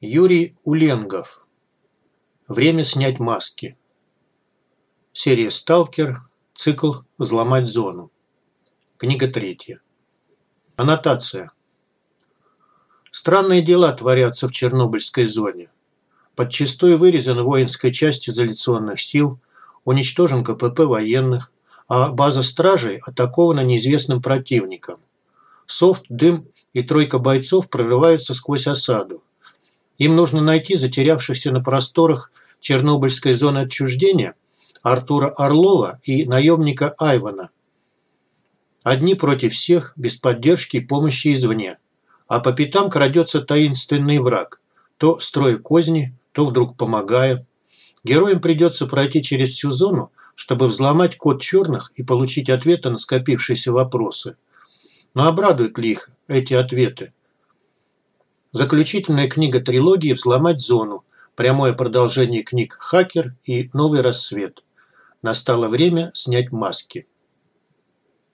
Юрий Уленгов. Время снять маски. Серия «Сталкер». Цикл «Взломать зону». Книга третья. Аннотация. Странные дела творятся в Чернобыльской зоне. Подчистую вырезан воинской часть изоляционных сил, уничтожен КПП военных, а база стражей атакована неизвестным противником. Софт, дым и тройка бойцов прорываются сквозь осаду. Им нужно найти затерявшихся на просторах Чернобыльской зоны отчуждения Артура Орлова и наемника Айвана. Одни против всех, без поддержки и помощи извне. А по пятам крадется таинственный враг, то строя козни, то вдруг помогая. Героям придется пройти через всю зону, чтобы взломать код черных и получить ответы на скопившиеся вопросы. Но обрадуют ли их эти ответы? Заключительная книга трилогии «Взломать зону», прямое продолжение книг «Хакер» и «Новый рассвет». Настало время снять маски.